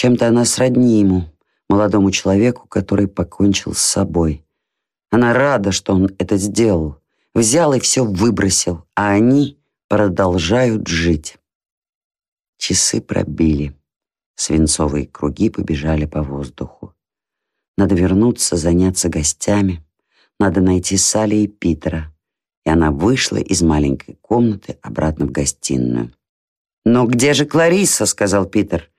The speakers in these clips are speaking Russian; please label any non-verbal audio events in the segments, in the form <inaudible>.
Чем-то она сродни ему, молодому человеку, который покончил с собой. Она рада, что он это сделал. Взял и все выбросил, а они продолжают жить. Часы пробили. Свинцовые круги побежали по воздуху. Надо вернуться, заняться гостями. Надо найти Салли и Питера. И она вышла из маленькой комнаты обратно в гостиную. «Но где же Клариса?» — сказал Питер.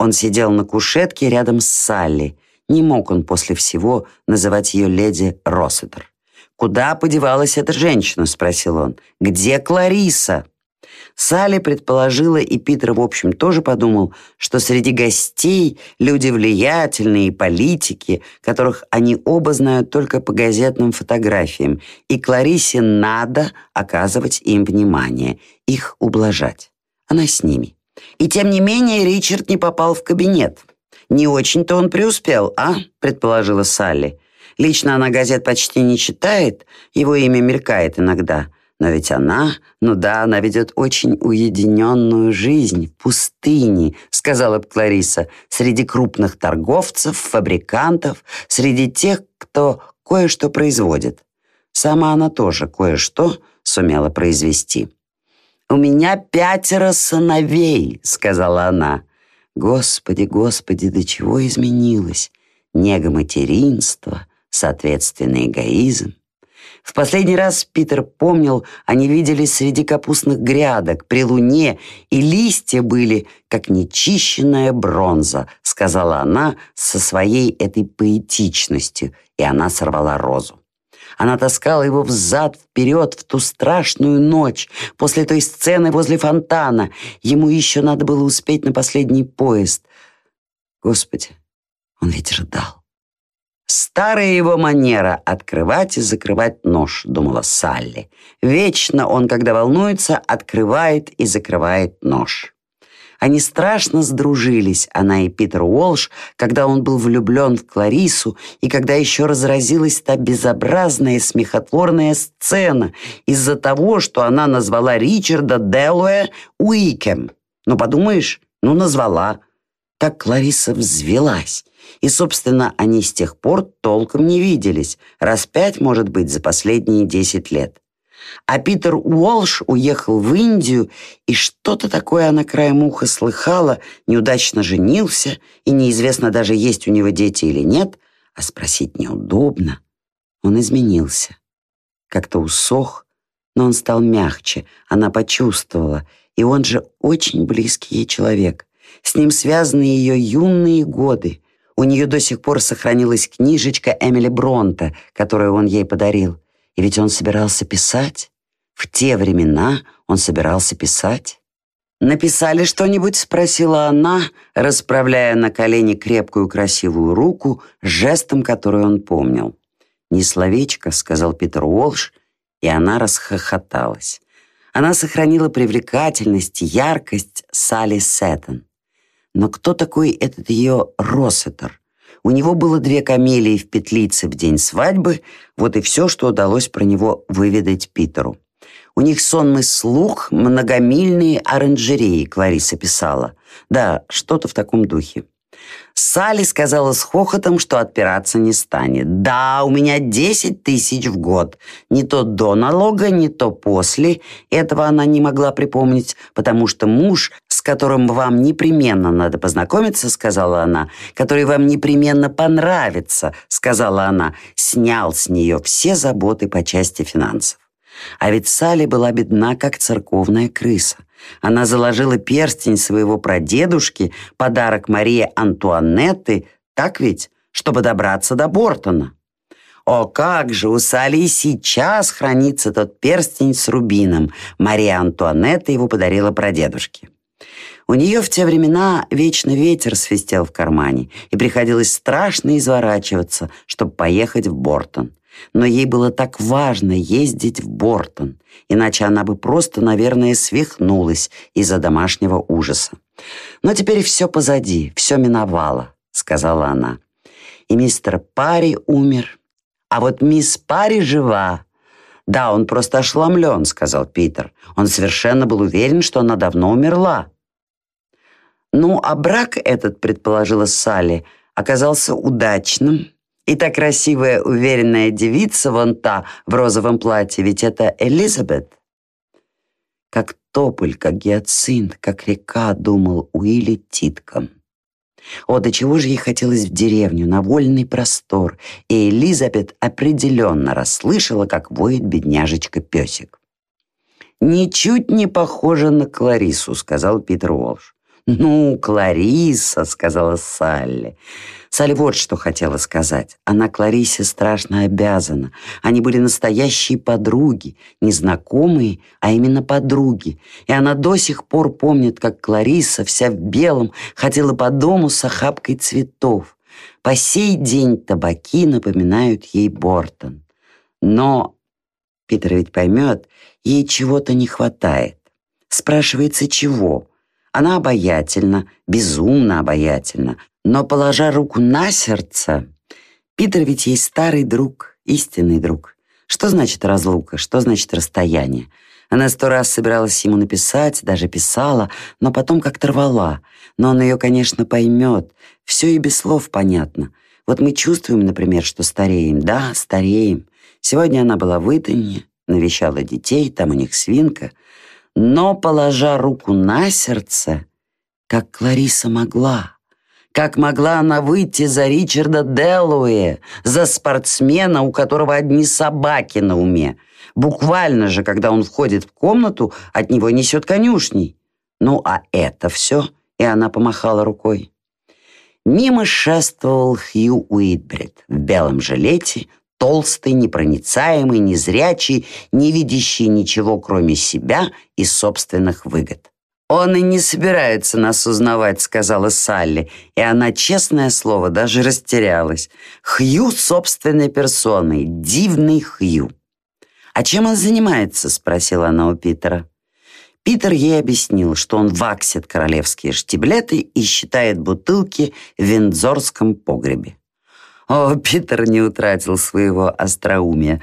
Он сидел на кушетке рядом с Салли. Не мог он после всего называть ее леди Россетер. «Куда подевалась эта женщина?» — спросил он. «Где Клариса?» Салли предположила, и Питер, в общем, тоже подумал, что среди гостей люди влиятельные и политики, которых они оба знают только по газетным фотографиям, и Кларисе надо оказывать им внимание, их ублажать. Она с ними. И тем не менее Ричард не попал в кабинет. «Не очень-то он преуспел, а?» – предположила Салли. «Лично она газет почти не читает, его имя мелькает иногда». Но ведь она, ну да, она ведет очень уединенную жизнь в пустыне, сказала Клариса, среди крупных торговцев, фабрикантов, среди тех, кто кое-что производит. Сама она тоже кое-что сумела произвести. «У меня пятеро сыновей», — сказала она. Господи, Господи, до чего изменилось? Нега материнства, соответственно, эгоизм. В последний раз Питер помнил, они виделись среди капустных грядок, при луне, и листья были, как нечищенная бронза, сказала она со своей этой поэтичностью, и она сорвала розу. Она таскала его взад-вперед в ту страшную ночь, после той сцены возле фонтана. Ему еще надо было успеть на последний поезд. Господи, он ведь ждал. Старая его манера — открывать и закрывать нож, думала Салли. Вечно он, когда волнуется, открывает и закрывает нож. Они страшно сдружились, она и Питер Уолш, когда он был влюблен в Кларису и когда еще разразилась та безобразная смехотворная сцена из-за того, что она назвала Ричарда Делуэ Уикем. Ну, подумаешь, ну, назвала. Так Клариса взвелась. И, собственно, они с тех пор толком не виделись, раз пять, может быть, за последние десять лет. А Питер Уолш уехал в Индию, и что-то такое она краем уха слыхала, неудачно женился, и неизвестно даже, есть у него дети или нет, а спросить неудобно. Он изменился. Как-то усох, но он стал мягче, она почувствовала, и он же очень близкий ей человек. С ним связаны ее юные годы, у нее до сих пор сохранилась книжечка Эмили Бронта, которую он ей подарил. И ведь он собирался писать. В те времена он собирался писать. «Написали что-нибудь?» — спросила она, расправляя на колени крепкую красивую руку, жестом, который он помнил. «Не словечко», — сказал Питер Уолш, и она расхохоталась. Она сохранила привлекательность яркость Салли Сеттон. Но кто такой этот ее Россетер? У него было две камелии в петлице в день свадьбы, вот и все, что удалось про него выведать Питеру. У них сонный слух, многомильные оранжереи, Клариса писала. Да, что-то в таком духе. Салли сказала с хохотом, что отпираться не станет. «Да, у меня 10 тысяч в год. Не то до налога, не то после. Этого она не могла припомнить, потому что муж, с которым вам непременно надо познакомиться, сказала она, который вам непременно понравится, сказала она, снял с нее все заботы по части финансов. А ведь Салли была бедна, как церковная крыса. Она заложила перстень своего прадедушки, подарок Марии Антуанетты, так ведь, чтобы добраться до Бортона. О, как же у Салли сейчас хранится тот перстень с рубином. Мария Антуанетта его подарила прадедушке. У нее в те времена вечно ветер свистел в кармане, и приходилось страшно изворачиваться, чтобы поехать в Бортон. Но ей было так важно ездить в Бортон, иначе она бы просто, наверное, свихнулась из-за домашнего ужаса. «Но теперь все позади, все миновало», — сказала она. «И мистер Парри умер, а вот мисс Парри жива». «Да, он просто ошеломлен», — сказал Питер. Он совершенно был уверен, что она давно умерла. Ну, а брак этот, предположила Салли, оказался удачным. И та красивая, уверенная девица, вон та, в розовом платье, ведь это Элизабет. Как тополь, как гиацинт, как река, думал Уилли Титком. О, до чего же ей хотелось в деревню, на вольный простор, и Элизабет определенно расслышала, как воет бедняжечка-песик. «Ничуть не похоже на Кларису», — сказал Питер Уолш. «Ну, Клариса», — сказала Салли. Салли вот что хотела сказать. Она Кларисе страшно обязана. Они были настоящие подруги, не знакомые, а именно подруги. И она до сих пор помнит, как Клариса, вся в белом, ходила по дому с охапкой цветов. По сей день табаки напоминают ей Бортон. Но, Питер ведь поймет, ей чего-то не хватает. Спрашивается, чего? Она обаятельна, безумно обаятельна, но, положа руку на сердце, Питер ведь ей старый друг, истинный друг. Что значит разлука, что значит расстояние? Она сто раз собиралась ему написать, даже писала, но потом как-то рвала. Но он ее, конечно, поймет. Все и без слов понятно. Вот мы чувствуем, например, что стареем. Да, стареем. Сегодня она была в Итоне, навещала детей, там у них свинка. Но, положа руку на сердце, как Клариса могла, как могла она выйти за Ричарда Делуэ, за спортсмена, у которого одни собаки на уме? Буквально же, когда он входит в комнату, от него несет конюшней. Ну, а это все, и она помахала рукой. Мимо шествовал Хью Уитбрид в белом жилете, толстый, непроницаемый, незрячий, не видящий ничего, кроме себя и собственных выгод. «Он и не собирается нас узнавать», — сказала Салли, и она, честное слово, даже растерялась. Хью собственной персоной, дивный Хью. «А чем он занимается?» — спросила она у Питера. Питер ей объяснил, что он ваксит королевские штиблеты и считает бутылки в виндзорском погребе. О, Питер не утратил своего остроумия.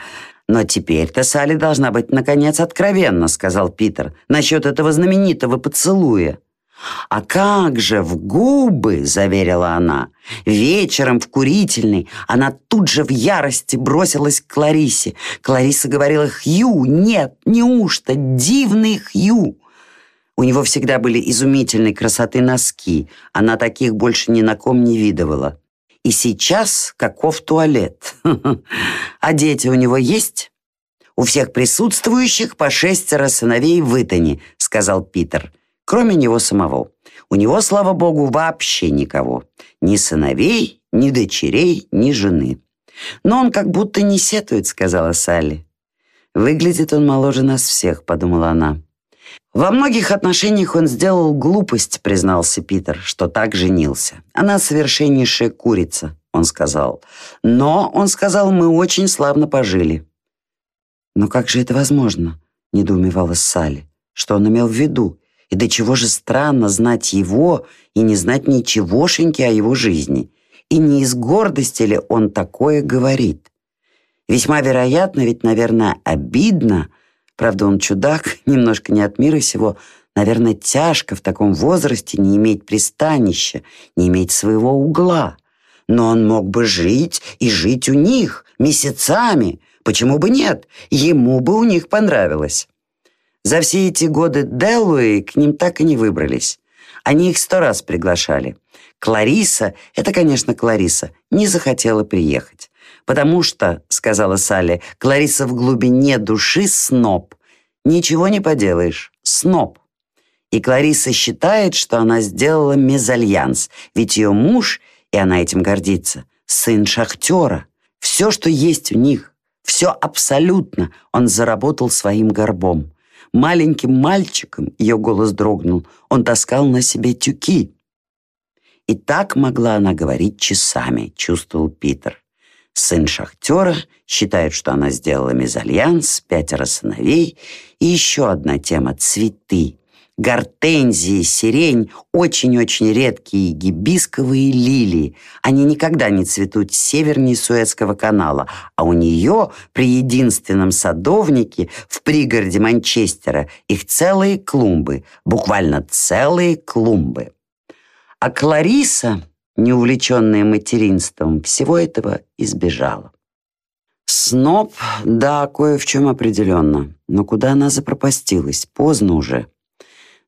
«Но теперь-то Салли должна быть, наконец, откровенна», — сказал Питер, «насчет этого знаменитого поцелуя». «А как же, в губы!» — заверила она. Вечером в курительной она тут же в ярости бросилась к Кларисе. Клариса говорила «Хью, нет, неужто, дивный Хью!» У него всегда были изумительной красоты носки. Она таких больше ни на ком не видывала. И сейчас каков туалет. <laughs> А дети у него есть? У всех присутствующих по шестеро сыновей в Итоне, сказал Питер, кроме него самого. У него, слава богу, вообще никого. Ни сыновей, ни дочерей, ни жены. Но он как будто не сетует, сказала Салли. Выглядит он моложе нас всех, подумала она. Во многих отношениях он сделал глупость, признался Питер, что так женился. Она совершеннейшая курица, он сказал. Но, он сказал, мы очень славно пожили. Но как же это возможно? Недоумевала Салли. Что он имел в виду? И до чего же странно знать его и не знать ничегошеньки о его жизни. И не из гордости ли он такое говорит? Весьма вероятно, ведь, наверное, обидно, Правда, он чудак, <laughs> немножко не от мира сего. Наверное, тяжко в таком возрасте не иметь пристанища, не иметь своего угла. Но он мог бы жить и жить у них месяцами. Почему бы нет? Ему бы у них понравилось. За все эти годы Делуи к ним так и не выбрались. Они их сто раз приглашали. Клариса, это, конечно, Клариса, не захотела приехать. «Потому что, — сказала Салли, — Клариса в глубине души сноб. Ничего не поделаешь, сноб». И Клариса считает, что она сделала мезальянс, ведь ее муж, и она этим гордится, сын шахтера. Все, что есть у них, все абсолютно он заработал своим горбом. Маленьким мальчиком, ее голос дрогнул, он таскал на себе тюки. И так могла она говорить часами, чувствовал Питер. Сын шахтера считает, что она сделала мезальянс, пятеро сыновей. И еще одна тема – цветы. Гортензии, сирень, очень-очень редкие гибисковые лилии. Они никогда не цветут севернее Суэцкого канала, а у нее при единственном садовнике в пригороде Манчестера их целые клумбы, буквально целые клумбы. А Клариса, не увлеченная материнством, всего этого избежала. Сноб, да, кое в чем определенно. Но куда она запропастилась? Поздно уже.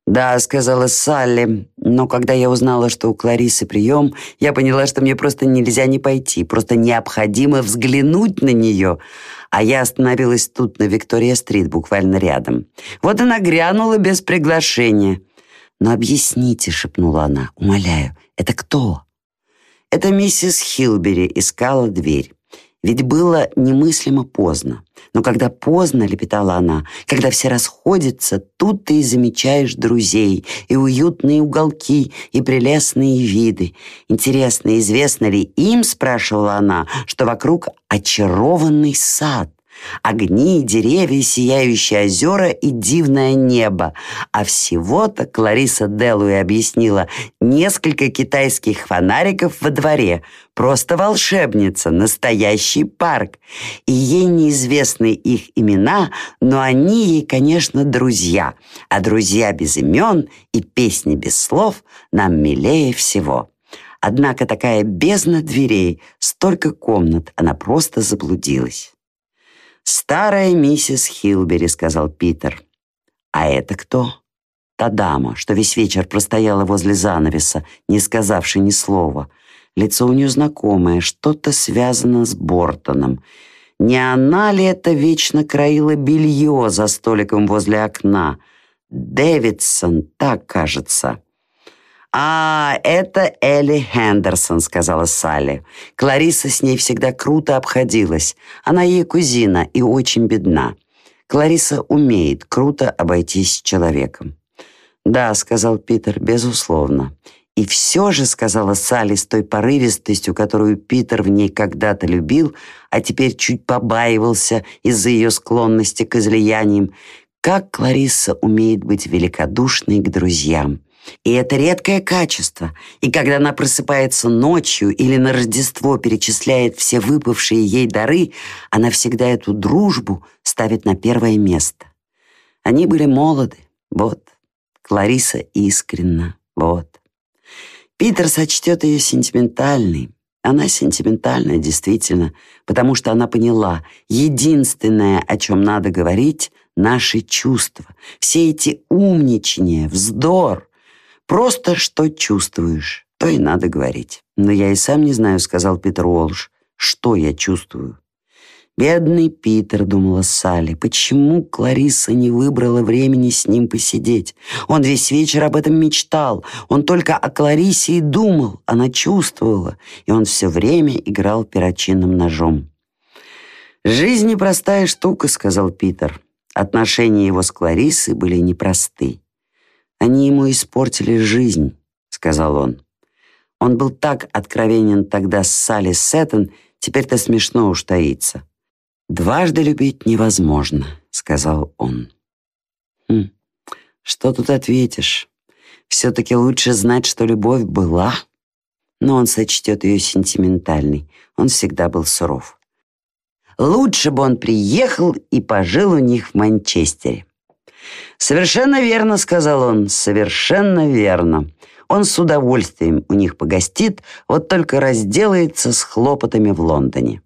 «Да», — сказала Салли, но когда я узнала, что у Кларисы прием, я поняла, что мне просто нельзя не пойти, просто необходимо взглянуть на нее. А я остановилась тут, на Виктория-стрит, буквально рядом. Вот она грянула без приглашения. «Но объясните», — шепнула она, — «умоляю, это кто?» Это миссис Хилбери искала дверь. Ведь было немыслимо поздно. Но когда поздно, лепетала она, когда все расходятся, тут ты и замечаешь друзей, и уютные уголки, и прелестные виды. Интересно, известно ли им, спрашивала она, что вокруг очарованный сад? Огни, деревья, сияющие озера и дивное небо. А всего-то, Клариса Делуи объяснила, несколько китайских фонариков во дворе. Просто волшебница, настоящий парк. И ей неизвестны их имена, но они ей, конечно, друзья. А друзья без имен и песни без слов нам милее всего. Однако такая бездна дверей, столько комнат, она просто заблудилась. «Старая миссис Хилбери», — сказал Питер. «А это кто?» «Та дама, что весь вечер простояла возле занавеса, не сказавши ни слова. Лицо у нее знакомое, что-то связано с Бортоном. Не она ли это вечно краила белье за столиком возле окна? Дэвидсон, так кажется». «А, это Элли Хендерсон», — сказала Салли. Клариса с ней всегда круто обходилась. Она ей кузина и очень бедна. Клариса умеет круто обойтись с человеком. «Да», — сказал Питер, — «безусловно». И все же, сказала Салли с той порывистостью, которую Питер в ней когда-то любил, а теперь чуть побаивался из-за ее склонности к излияниям, как Клариса умеет быть великодушной к друзьям. И это редкое качество. И когда она просыпается ночью или на Рождество перечисляет все выпавшие ей дары, она всегда эту дружбу ставит на первое место. Они были молоды, вот. Клариса искренна, вот. Питер сочтет ее сентиментальной. Она сентиментальная, действительно, потому что она поняла, единственное, о чем надо говорить, наши чувства. Все эти умничания, вздор, Просто что чувствуешь, то и надо говорить. Но я и сам не знаю, сказал Питер Уолш, что я чувствую. Бедный Питер, думала Салли, почему Клариса не выбрала времени с ним посидеть? Он весь вечер об этом мечтал. Он только о Кларисе и думал, она чувствовала, и он все время играл перочинным ножом. «Жизнь непростая штука», — сказал Питер. Отношения его с Кларисой были непросты. Они ему испортили жизнь, сказал он. Он был так откровенен тогда с Салли Сеттон, теперь-то смешно уж таится. «Дважды любить невозможно», — сказал он. «Хм, что тут ответишь? Все-таки лучше знать, что любовь была». Но он сочтет ее сентиментальной. Он всегда был суров. Лучше бы он приехал и пожил у них в Манчестере. «Совершенно верно», — сказал он, — «совершенно верно. Он с удовольствием у них погостит, вот только разделается с хлопотами в Лондоне».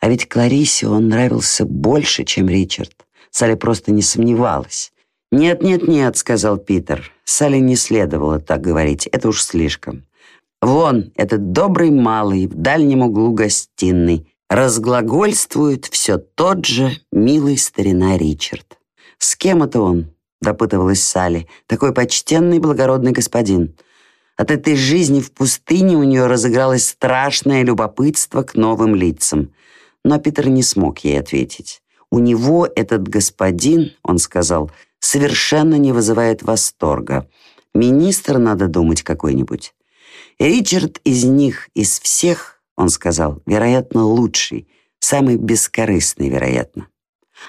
А ведь Кларисе он нравился больше, чем Ричард. Салли просто не сомневалась. «Нет, нет, нет», — сказал Питер. Салли не следовало так говорить, это уж слишком. «Вон, этот добрый малый в дальнем углу гостиной разглагольствует все тот же милый старина Ричард». «С кем это он?» — допытывалась Салли. «Такой почтенный благородный господин». От этой жизни в пустыне у нее разыгралось страшное любопытство к новым лицам. Но Питер не смог ей ответить. «У него этот господин, — он сказал, — совершенно не вызывает восторга. Министр, надо думать, какой-нибудь. Ричард из них, из всех, — он сказал, — вероятно, лучший, самый бескорыстный, вероятно.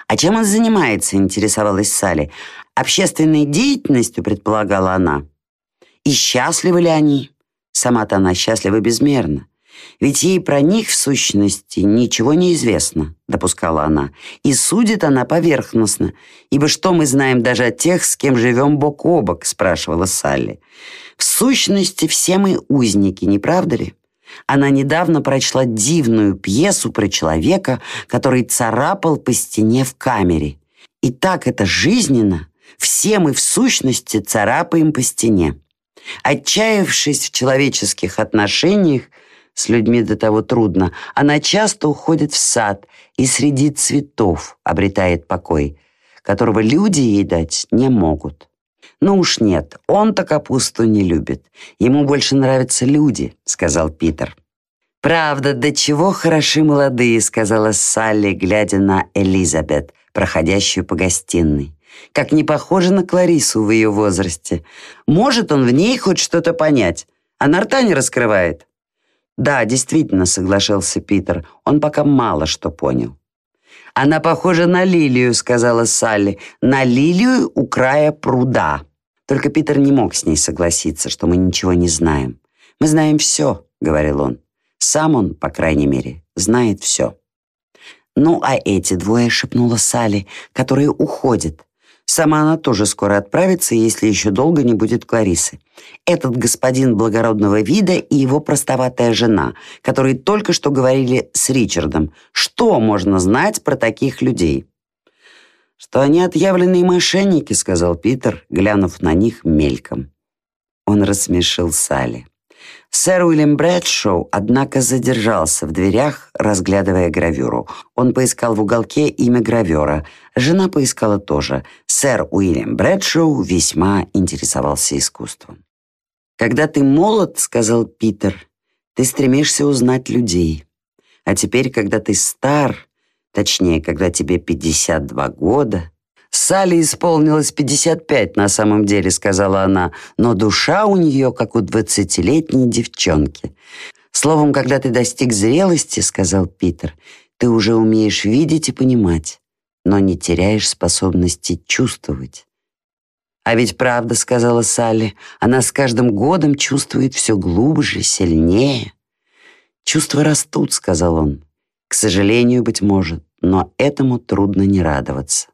«А чем он занимается?» — интересовалась Салли. «Общественной деятельностью», — предполагала она. «И счастливы ли они?» Сама-то она счастлива безмерно. Ведь ей про них, в сущности, ничего не известно, допускала она. И судит она поверхностно. Ибо что мы знаем даже о тех, с кем живем бок о бок, спрашивала Салли. В сущности, все мы узники, не правда ли? Она недавно прочла дивную пьесу про человека, который царапал по стене в камере. И так это жизненно. Все мы в сущности царапаем по стене. Отчаявшись в человеческих отношениях, с людьми до того трудно, она часто уходит в сад и среди цветов обретает покой, которого люди ей дать не могут. «Ну уж нет, он-то капусту не любит. Ему больше нравятся люди», — сказал Питер. «Правда, до чего хороши молодые», — сказала Салли, глядя на Элизабет, проходящую по гостиной. «Как не похоже на Кларису в ее возрасте. Может он в ней хоть что-то понять? Она рта не раскрывает». «Да, действительно», — соглашался Питер. «Он пока мало что понял». «Она похожа на лилию», — сказала Салли. «На лилию у края пруда». Только Питер не мог с ней согласиться, что мы ничего не знаем. «Мы знаем все», — говорил он. Сам он, по крайней мере, знает все. «Ну, а эти двое», — шепнула Салли, — «которые уходят. Сама она тоже скоро отправится, если еще долго не будет Кларисы. Этот господин благородного вида и его простоватая жена, которые только что говорили с Ричардом. Что можно знать про таких людей? «Что они отъявленные мошенники», — сказал Питер, глянув на них мельком. Он рассмешил Салли. Сэр Уильям Брэдшоу, однако, задержался в дверях, разглядывая гравюру. Он поискал в уголке имя гравера. Жена поискала тоже. Сэр Уильям Брэдшоу весьма интересовался искусством. «Когда ты молод, — сказал Питер, — ты стремишься узнать людей. А теперь, когда ты стар, точнее, когда тебе 52 года, Салли исполнилось 55 на самом деле, сказала она, но душа у нее, как у двадцатилетней девчонки. Словом, когда ты достиг зрелости, сказал Питер, ты уже умеешь видеть и понимать, но не теряешь способности чувствовать. «А ведь правда», — сказала Салли, — «она с каждым годом чувствует все глубже, сильнее». «Чувства растут», — сказал он. «К сожалению, быть может, но этому трудно не радоваться».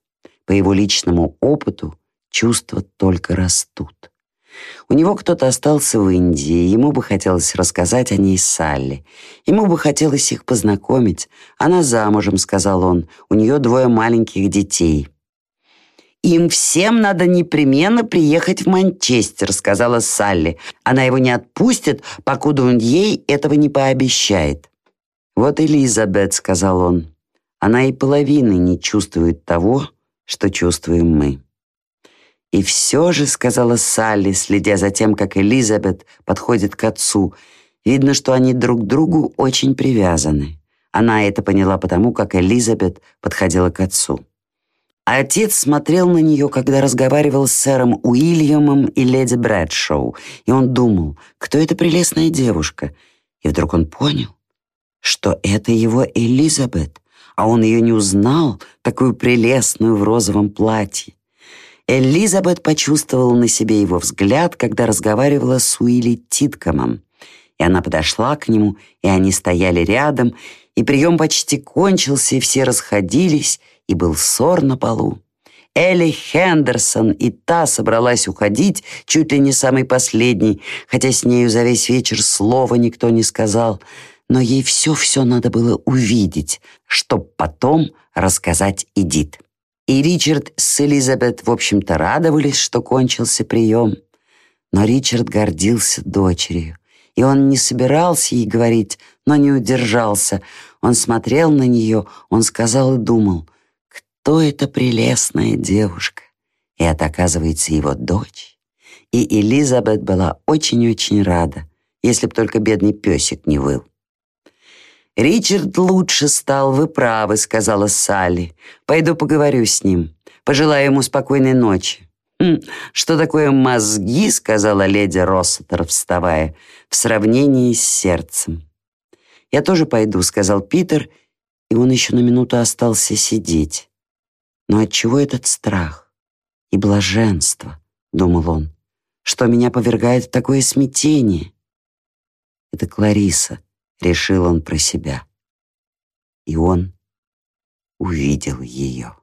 По его личному опыту чувства только растут. У него кто-то остался в Индии, ему бы хотелось рассказать о ней Салли. Ему бы хотелось их познакомить. Она замужем, сказал он, у нее двое маленьких детей. «Им всем надо непременно приехать в Манчестер», — сказала Салли. «Она его не отпустит, покуда он ей этого не пообещает». «Вот Элизабет», — сказал он. «Она и половины не чувствует того, что чувствуем мы. «И все же», — сказала Салли, следя за тем, как Элизабет подходит к отцу, «видно, что они друг к другу очень привязаны». Она это поняла потому, как Элизабет подходила к отцу. Отец смотрел на нее, когда разговаривал с сэром Уильямом и леди Брэдшоу, и он думал, кто эта прелестная девушка. И вдруг он понял, что это его Элизабет, а он ее не узнал, такую прелестную в розовом платье. Элизабет почувствовала на себе его взгляд, когда разговаривала с Уилли Титкомом. И она подошла к нему, и они стояли рядом, и прием почти кончился, и все расходились, и был ссор на полу. Элли Хендерсон и та собралась уходить, чуть ли не самый последний, хотя с нею за весь вечер слова никто не сказал — но ей все-все надо было увидеть, чтоб потом рассказать Эдит. И Ричард с Элизабет, в общем-то, радовались, что кончился прием. Но Ричард гордился дочерью, и он не собирался ей говорить, но не удержался. Он смотрел на нее, он сказал и думал, кто эта прелестная девушка? И это, оказывается, его дочь. И Элизабет была очень-очень рада, если б только бедный песик не выл. «Ричард лучше стал, вы правы», — сказала Салли. «Пойду поговорю с ним. Пожелаю ему спокойной ночи». «Хм, «Что такое мозги?» — сказала леди Россетер, вставая, «в сравнении с сердцем». «Я тоже пойду», — сказал Питер, и он еще на минуту остался сидеть. «Но отчего этот страх и блаженство?» — думал он. «Что меня повергает в такое смятение?» «Это Клариса», решил он про себя. И он увидел ее.